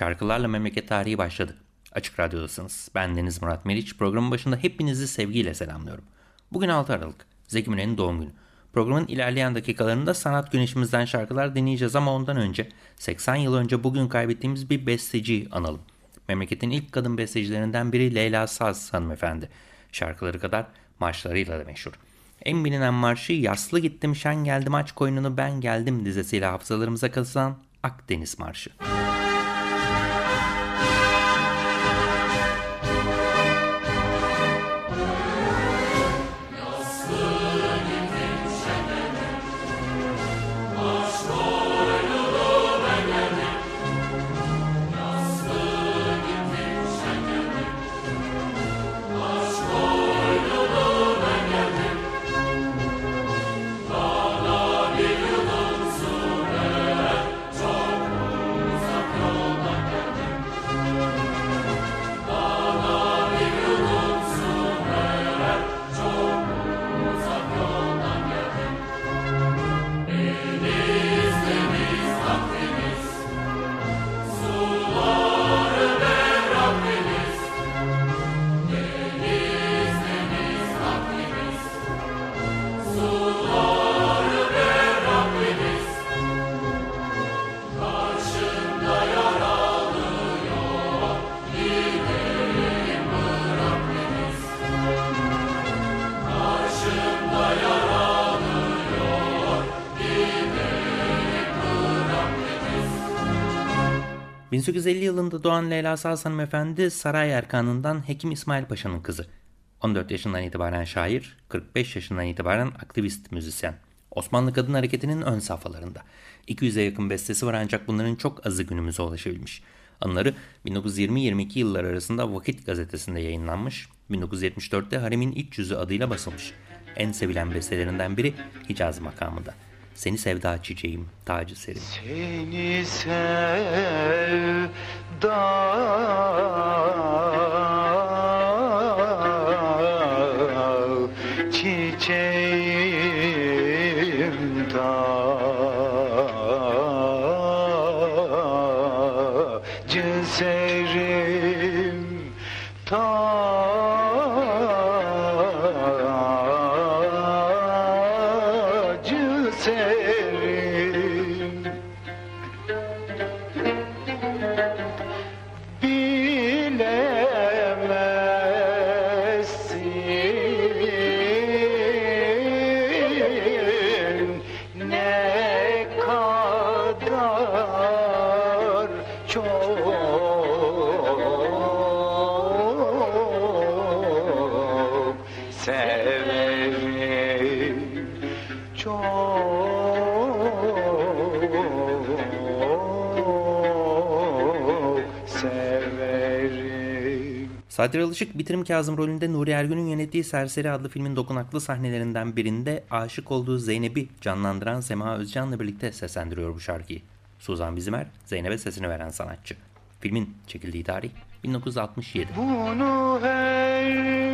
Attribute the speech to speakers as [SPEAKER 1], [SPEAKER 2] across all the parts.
[SPEAKER 1] Şarkılarla Memleket Tarihi başladı. Açık Radyo'dasınız. Ben Deniz Murat Meriç. Programın başında hepinizi sevgiyle selamlıyorum. Bugün 6 Aralık. Zeki Müren'in doğum günü. Programın ilerleyen dakikalarında sanat güneşimizden şarkılar dinleyeceğiz ama ondan önce 80 yıl önce bugün kaybettiğimiz bir besteciyi analım. Memleketin ilk kadın bestecilerinden biri Leyla Saz hanımefendi. Şarkıları kadar marşlarıyla da meşhur. En bilinen marşı Yaslı Gittim Şen Geldim Aç Koynunu Ben Geldim dizesiyle hafızalarımıza kazınan Akdeniz Marşı. ...1850 yılında doğan Leyla Saz hanımefendi Saray Erkanı'ndan Hekim İsmail Paşa'nın kızı. 14 yaşından itibaren şair, 45 yaşından itibaren aktivist müzisyen. Osmanlı Kadın Hareketi'nin ön safhalarında. 200'e yakın bestesi var ancak bunların çok azı günümüze ulaşabilmiş. Anıları 1920-22 yıllar arasında Vakit gazetesinde yayınlanmış, 1974'te Harem'in İç Yüzü adıyla basılmış. En sevilen bestelerinden biri Hicaz makamında. Seni sevda çiçeğim, tacı serim.
[SPEAKER 2] Seni sevda
[SPEAKER 1] Sadri Alışık Bitirim Kazım rolünde Nuri Ergün'ün yönettiği Serseri adlı filmin dokunaklı sahnelerinden birinde aşık olduğu Zeynep'i canlandıran Sema Özcan'la birlikte seslendiriyor bu şarkıyı. Suzan Bizimer, Zeynep'e sesini veren sanatçı. Filmin çekildiği tarih 1967.
[SPEAKER 2] Bunu her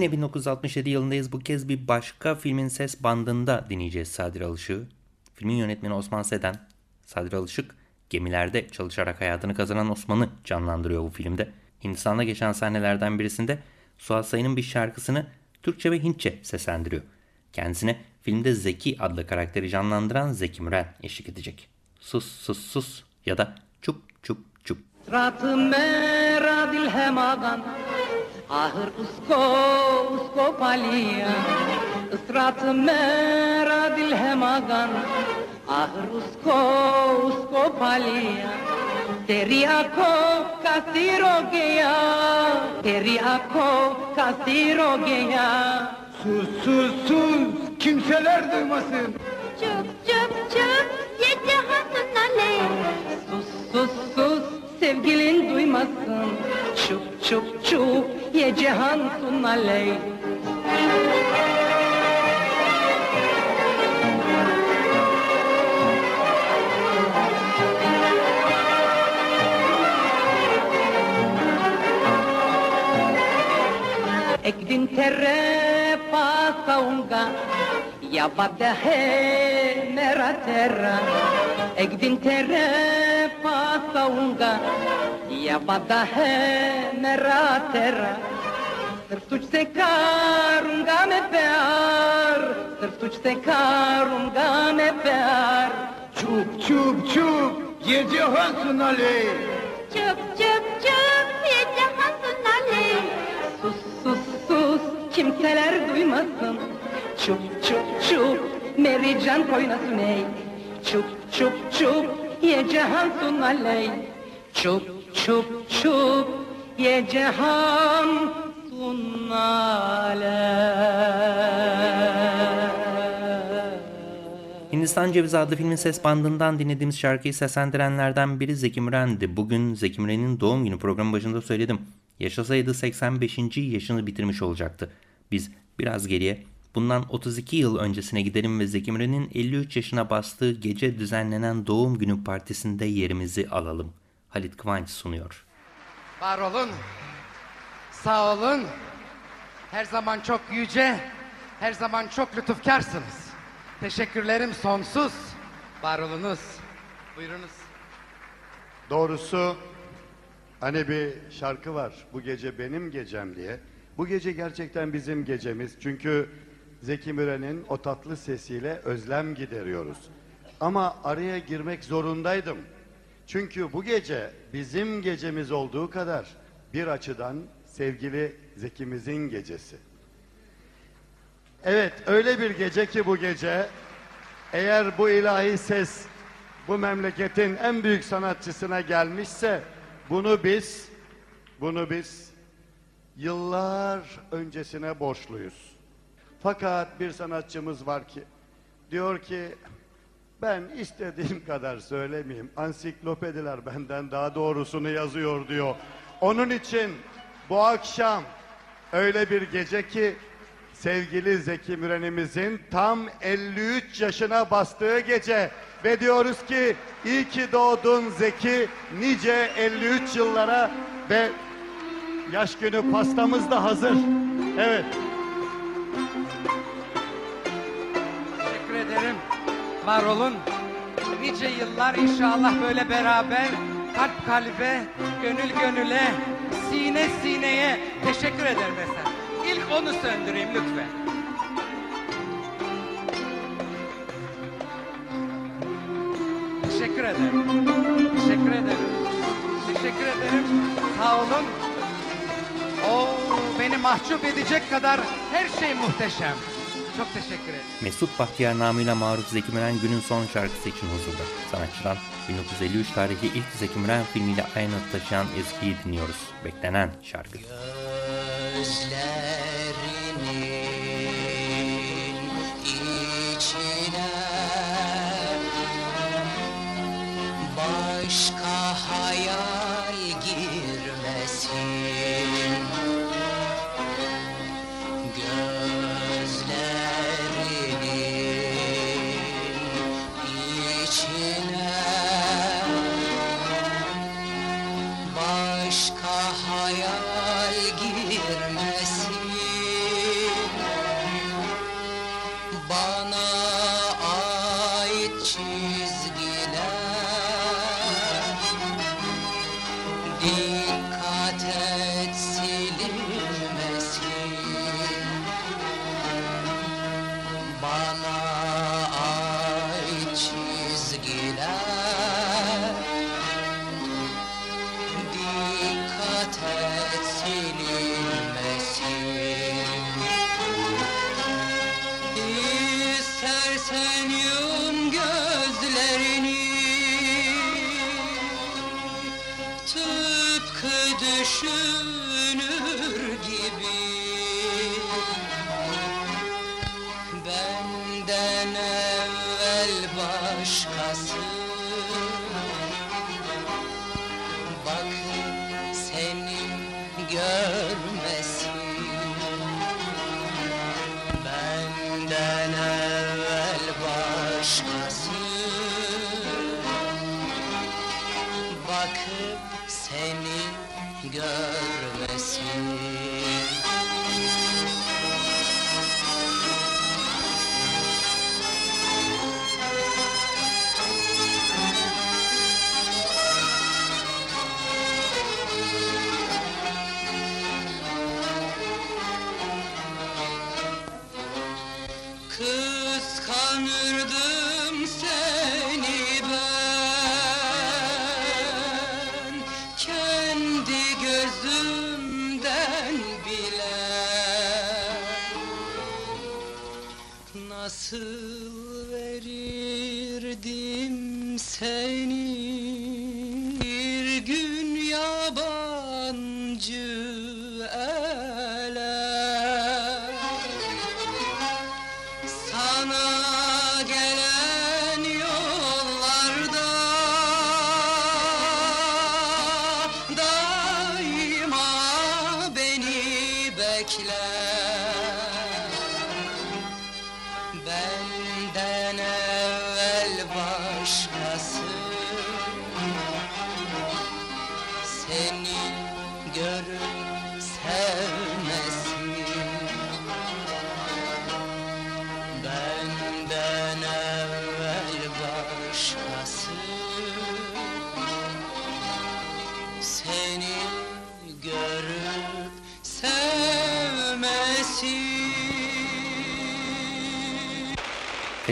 [SPEAKER 1] Yine 1967 yılındayız. Bu kez bir başka filmin ses bandında dinleyeceğiz Sadri Alışık'ı. Filmin yönetmeni Osman Seden. Sadri Alışık gemilerde çalışarak hayatını kazanan Osman'ı canlandırıyor bu filmde. Hindistan'da geçen sahnelerden birisinde Suat Sayın'ın bir şarkısını Türkçe ve Hintçe seslendiriyor. Kendisine filmde Zeki adlı karakteri canlandıran Zeki Müren eşlik edecek. Sus sus sus ya da çup çup çup.
[SPEAKER 3] Ahır usko usko palya Israt mera dil hemagan Ahır usko usko palya Teri ako kasiro geya Teri ako kasiro geya
[SPEAKER 4] Sus sus sus. Kimseler duymasın.
[SPEAKER 5] Çıp çıp çıp yedi hatın ale
[SPEAKER 3] Sus sus sus sevgilin duymasın. Çup çup çup ye cihan sunaley Ekdin terre pasaunga Ya badhe mera terra Ekdin terre तेरा एक दिन तेरे पास आऊंगा या वादा है मेरा तेरा सिर्फ तुझसे करूंगा मैं प्यार सिर्फ तुझसे करूंगा मैं प्यार
[SPEAKER 4] Çup çup çup ye cihansın Ali.
[SPEAKER 5] Çöp çöp çöp ye cihazına le
[SPEAKER 3] Sus sus sus kimseler duymasın Çup çup çup Mary Can oynasın ey Çup çup çup ye cihan sunaley Çup çup çup ye sunaley
[SPEAKER 1] Hindistan Cevizi adlı filmin ses bandından dinlediğimiz şarkıyı seslendirenlerden biri Zeki Müren'di. Bugün Zeki Müren'in doğum günü programı başında söyledim. Yaşasaydı 85. yaşını bitirmiş olacaktı. Biz biraz geriye bundan 32 yıl öncesine gidelim ve Zeki Müren'in 53 yaşına bastığı gece düzenlenen doğum günü partisinde yerimizi alalım. Halit Kıvanç sunuyor.
[SPEAKER 6] Var olun. Sağ olun. Her zaman çok yüce, her zaman çok lütufkarsınız. Teşekkürlerim sonsuz. Var olunuz. Buyurunuz.
[SPEAKER 4] Doğrusu hani bir şarkı var bu gece benim gecem diye. Bu gece gerçekten bizim gecemiz. Çünkü Zeki Müren'in o tatlı sesiyle özlem gideriyoruz. Ama araya girmek zorundaydım. Çünkü bu gece bizim gecemiz olduğu kadar bir açıdan sevgili Zeki'mizin gecesi. Evet öyle bir gece ki bu gece eğer bu ilahi ses bu memleketin en büyük sanatçısına gelmişse bunu biz bunu biz yıllar öncesine borçluyuz. Fakat bir sanatçımız var ki diyor ki ben istediğim kadar söylemeyeyim. Ansiklopediler benden daha doğrusunu yazıyor diyor. Onun için bu akşam öyle bir gece ki sevgili Zeki Müren'imizin tam 53 yaşına bastığı gece ve diyoruz ki iyi ki doğdun Zeki nice 53 yıllara ve yaş günü pastamız da hazır. Evet.
[SPEAKER 6] Var olun. Nice yıllar inşallah böyle beraber kalp kalbe, gönül gönüle, sine sineye teşekkür ederim efendim. İlk onu söndüreyim lütfen. Teşekkür ederim. Teşekkür ederim. Teşekkür ederim. Sağ olun. Oo, beni mahcup edecek kadar her şey muhteşem. Çok teşekkür ederim.
[SPEAKER 1] Mesut Bahtiyar namıyla maruf Zeki Müren günün son şarkısı için huzurda. Sanatçıdan 1953 tarihli ilk Zeki Müren filmiyle aynı adı taşıyan Eski'yi dinliyoruz. Beklenen şarkı.
[SPEAKER 7] içine başka hayal girmesin good. Nasıl verirdim seni? Bir gün yabancı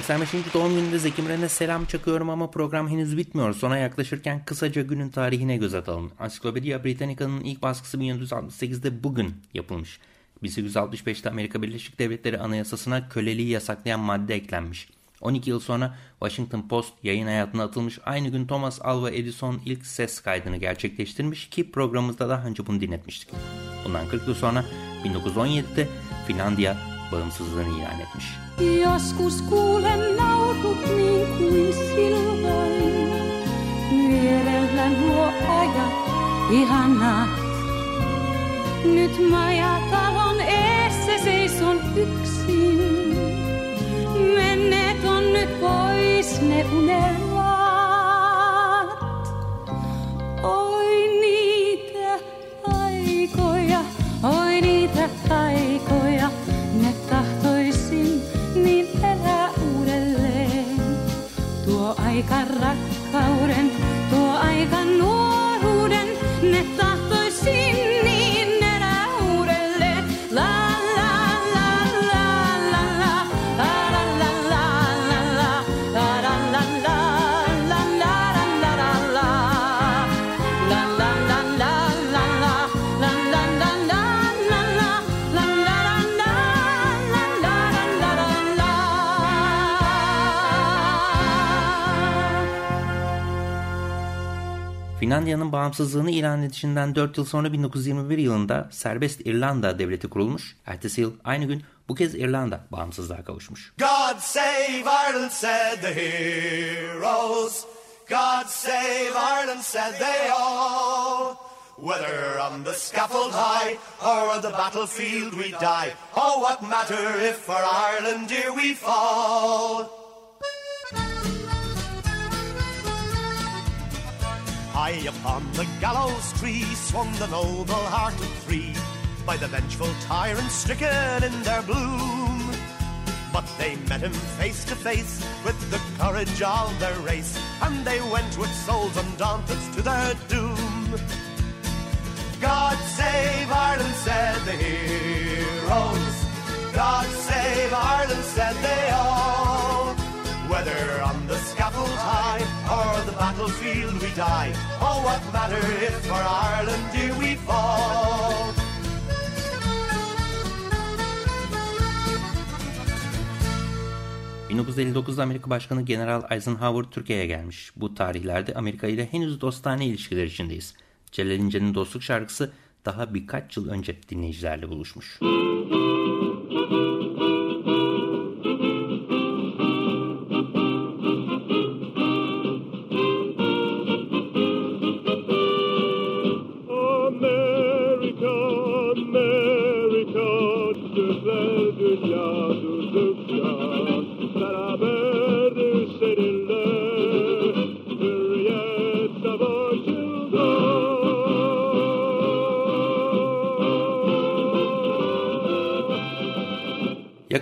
[SPEAKER 1] 85. doğum gününde Zeki Müren'e selam çakıyorum ama program henüz bitmiyor. Sona yaklaşırken kısaca günün tarihine göz atalım. Ansiklopedia Britannica'nın ilk baskısı 1968'de bugün yapılmış. 1865'te Amerika Birleşik Devletleri Anayasası'na köleliği yasaklayan madde eklenmiş. 12 yıl sonra Washington Post yayın hayatına atılmış. Aynı gün Thomas Alva Edison ilk ses kaydını gerçekleştirmiş ki programımızda daha önce bunu dinletmiştik. Bundan 40 yıl sonra 1917'de Finlandiya bağımsızlığını ilan etmiş.
[SPEAKER 8] Joskus kuulen naurut niin kuin silloin. Vierellä nuo ajat ihanat. Nyt majatalon eessä seison yksin. Menneet on nyt pois ne unelmat. carraca
[SPEAKER 1] Finlandiya'nın bağımsızlığını ilan edişinden 4 yıl sonra 1921 yılında Serbest İrlanda Devleti kurulmuş. Ertesi yıl aynı gün bu kez İrlanda bağımsızlığa kavuşmuş.
[SPEAKER 9] God save Ireland, said the heroes. God save Ireland, said they all. Whether on the scaffold high or on the battlefield we die, oh, what matter if for Ireland dear we fall? High upon the gallows tree swung the noble hearted three, by the vengeful tyrants stricken in their bloom. But they met him face to face with the courage of their race, and they went with souls undaunted to their doom. God save Ireland, said the heroes. God save Ireland, said they all. Whether battlefield we die, oh, what matter if for Ireland do we fall?
[SPEAKER 1] ...1959'da Amerika Başkanı General Eisenhower Türkiye'ye gelmiş. Bu tarihlerde Amerika ile henüz dostane ilişkiler içindeyiz. Celal İnce'nin dostluk şarkısı daha birkaç yıl önce dinleyicilerle buluşmuş.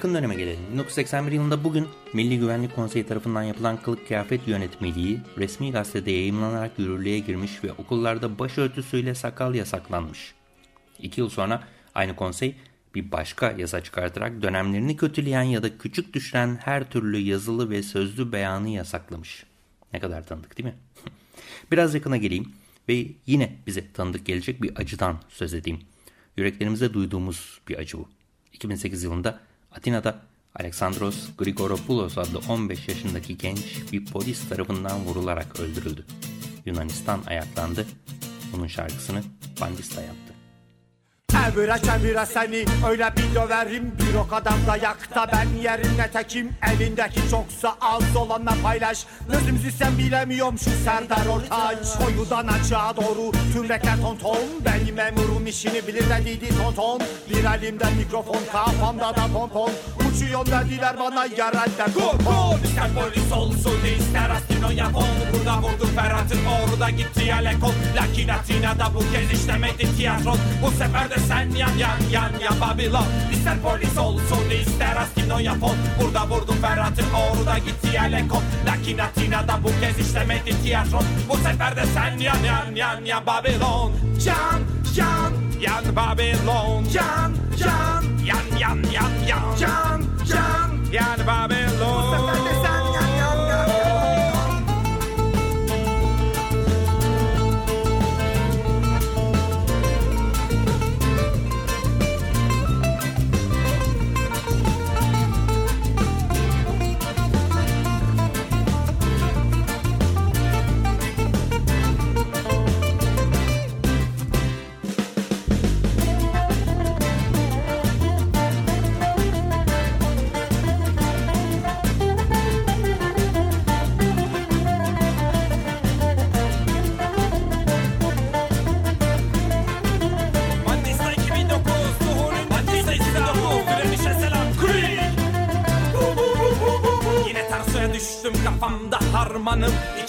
[SPEAKER 1] Yakın döneme gelelim. 1981 yılında bugün Milli Güvenlik Konseyi tarafından yapılan kılık kıyafet yönetmeliği resmi gazetede yayımlanarak yürürlüğe girmiş ve okullarda başörtüsüyle sakal yasaklanmış. İki yıl sonra aynı konsey bir başka yasa çıkartarak dönemlerini kötüleyen ya da küçük düşüren her türlü yazılı ve sözlü beyanı yasaklamış. Ne kadar tanıdık değil mi? Biraz yakına geleyim ve yine bize tanıdık gelecek bir acıdan söz edeyim. Yüreklerimize duyduğumuz bir acı bu. 2008 yılında Atina'da Alexandros Grigoropoulos adlı 15 yaşındaki genç bir polis tarafından vurularak öldürüldü. Yunanistan ayaklandı. Bunun şarkısını Bandista yaptı.
[SPEAKER 10] Çevire çevire seni öyle bir döverim. Bir o kadar dayakta ben yerine tekim. Elindeki çoksa az olanla paylaş. Gözümüzü sen bilemiyorum şu Serdar Ortaç. Boyudan açığa doğru tümrekler ton ton. Benim memurum işini bilir dediydi ton ton. Bir elimde mikrofon kafamda da pompon. Uçuyor dediler bana yerelde kon kon
[SPEAKER 11] İster polis olsun ister astino yapon Burada vurdu Ferhat'ın orada gitti Alekon Lakin Atina'da bu kez işlemedi tiyatron Bu sefer de sen yan yan yan ya Babilon. İster polis olsun ister astino yapon Burada vurdu Ferhat'ın orada gitti Alekon Lakin Atina'da bu kez işlemedi tiyatron Bu sefer de sen yan yan yan ya Babilon. Can can yan Babilon. Can can yan yan yan. Yan Can can yan. Babilon Bu sefer de sen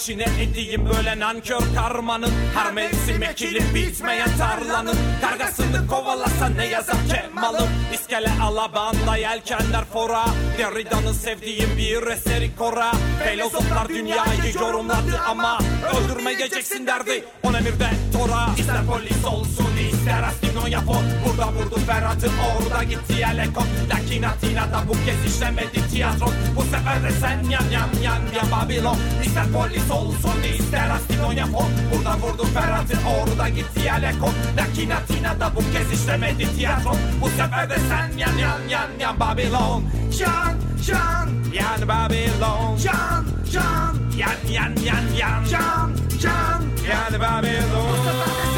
[SPEAKER 11] İçine edeyim böyle nankör karmanın. Her mevsim ekilip bitmeyen tarlanın. Kargasını kovalasa ne yazar kemalım İskele alabanda yelkenler fora. Derrida'nın sevdiğim bir eseri kora. Filozoflar dünyayı yorumladı ama Öldürmeyeceksin derdi. on emirde tora. İster polis olsun ister astino yapon. Burada vurdu Ferhat'ın orada gitti Alekon Lakin Atina'da bu kez işlemedi tiyatron. Bu sefer de sen yan yan yan ya Babilon. İster polis olsun ister astino yapon. Burada vurdu Ferhat'ın orada gitti Alekon Lakin Atina'da bu kez işlemedi tiyatron. Bu sefer de sen yan yan yan ya Babilon Can can yan Babilon Can can yan yan yan yan Can can yan Babilon Bu sefer de sen yan yan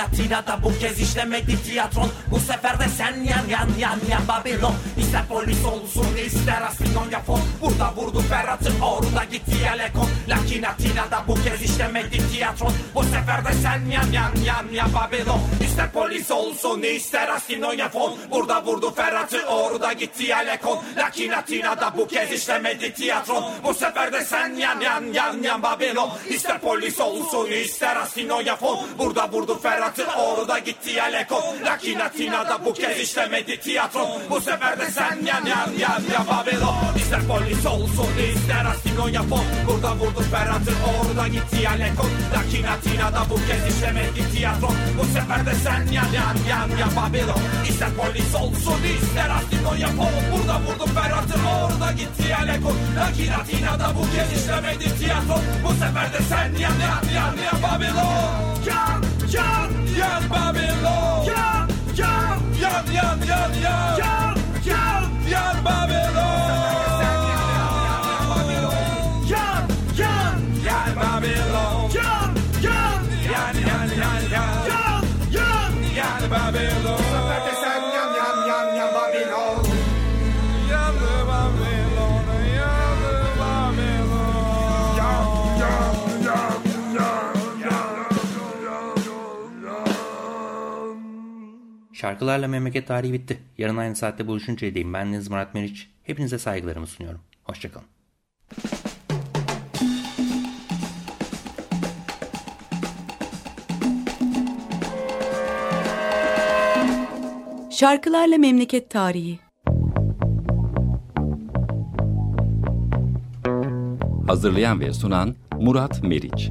[SPEAKER 11] Lakin Atina'da bu kez işlemedi tiyatron. Bu sefer de sen yan yan yan yan Babilon. İster polis olsun ister aspinon yapon. Burada vurdu Ferhat'ı orada gitti Alekon Lakin Atina'da bu kez işlemedi tiyatron. Bu sefer de sen yan yan yan yan Babilon İster polis olsun ister aspinon yapon Burada vurdu Ferhat'ı orada gitti Alekon Lakin Atina'da bu kez işlemedi tiyatron. Bu sefer de sen yan yan yan yan Babilon İster polis olsun ister asino yapon Burada vurdu Ferhat'ı orada gitti Alekon Lakin Atina'da bu kez işlemedi tiyatron. Bu sefer de sen yan yan yan yan Babilon İster polis olsun ister asino yapon Burada vurdu Ferhat'ı orada gitti Alekon Lakin Atina'da bu kez işlemedi tiyatron Bu sefer de sen yan yan yan yan Babilon. İster polis olsun ister asino yapon Burada vurdu Ferhat'ı orada gitti Alekon Lakin Atina'da bu kez işlemedi tiyatron Bu sefer de sen yan yan yan yan Babylon Yan yan yan Babylon yan yan yan yan Yan yan
[SPEAKER 1] Şarkılarla memleket tarihi bitti. Yarın aynı saatte buluşuncaya değin. Ben Deniz Murat Meriç. Hepinize saygılarımı sunuyorum. Hoşçakalın.
[SPEAKER 12] Şarkılarla Memleket Tarihi
[SPEAKER 13] Hazırlayan ve sunan Murat Meriç.